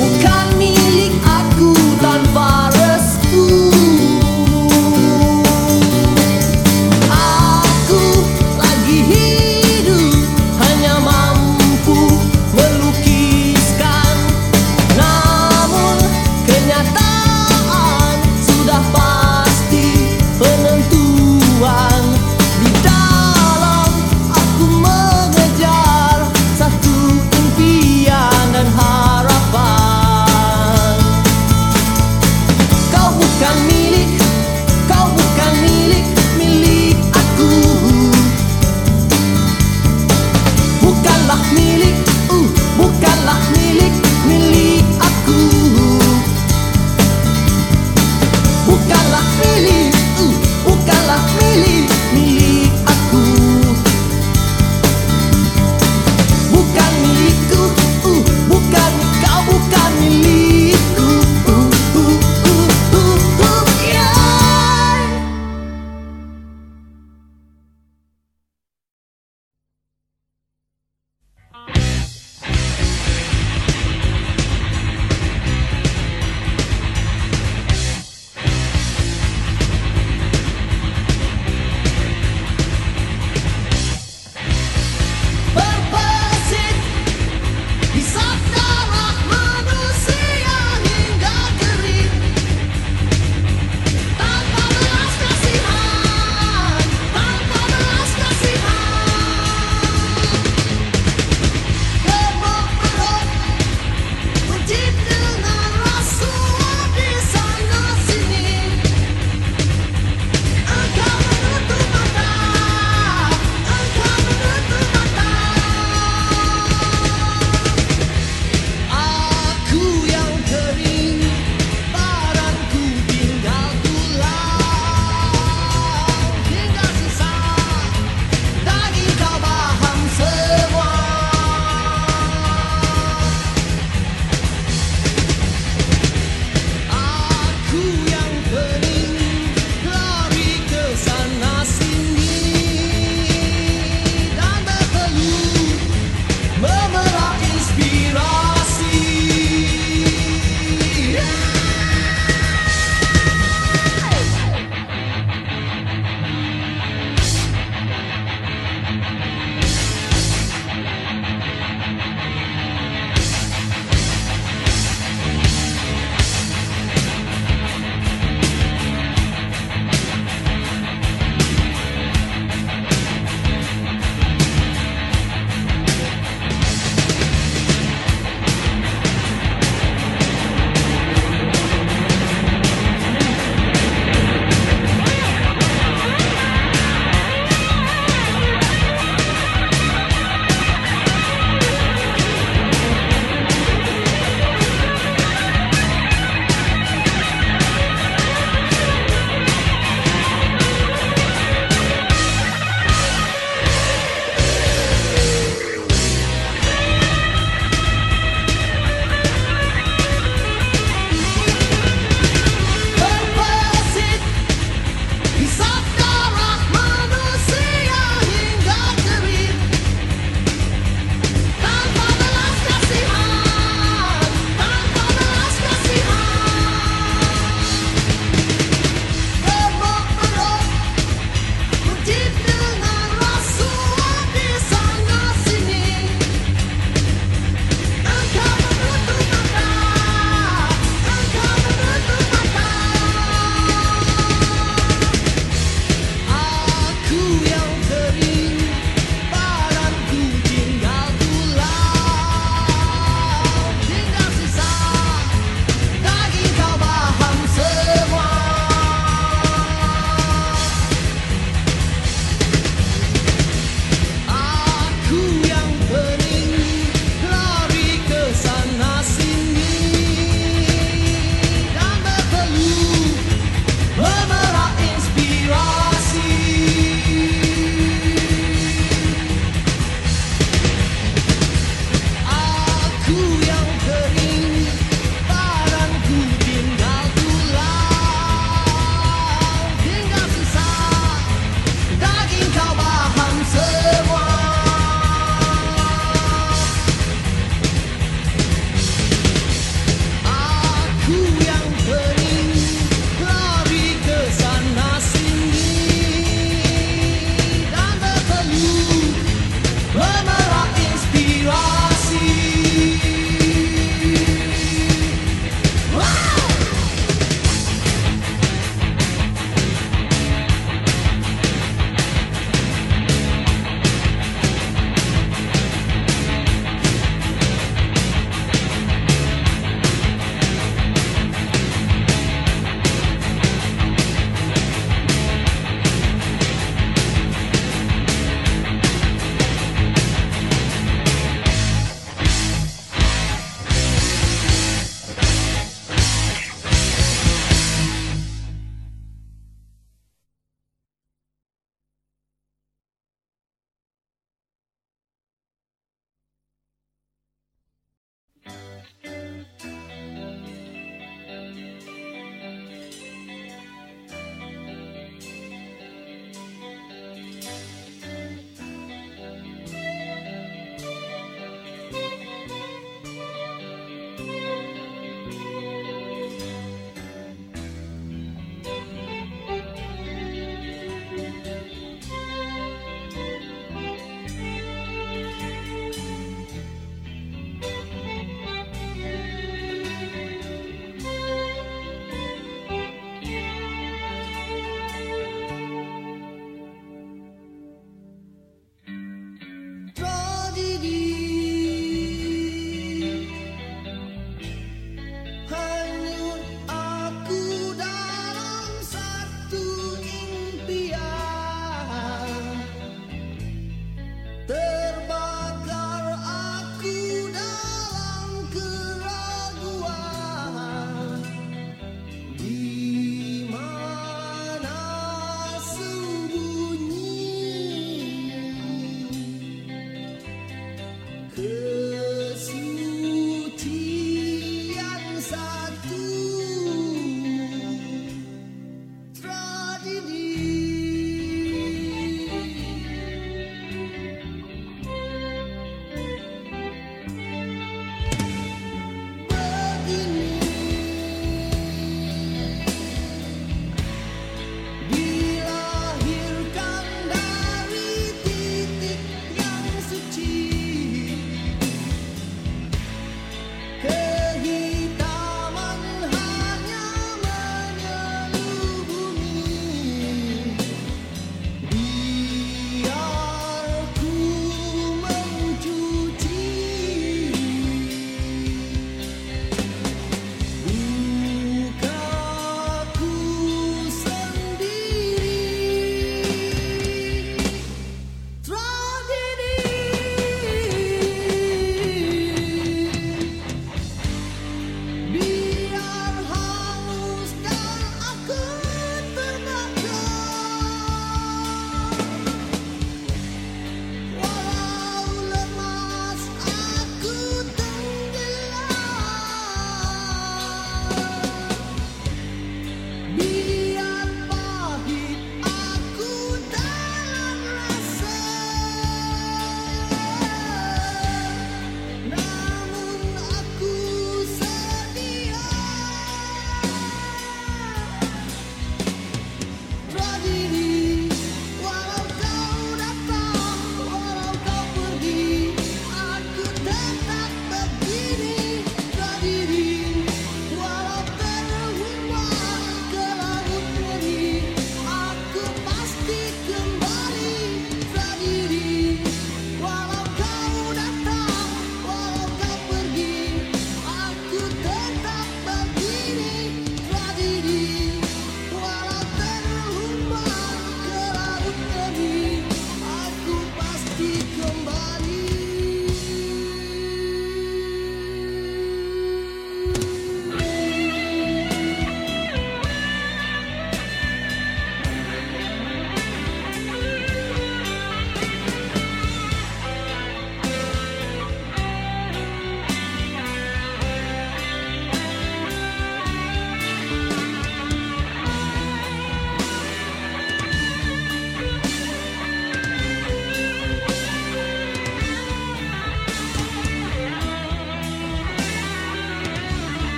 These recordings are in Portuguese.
O caminho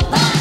what the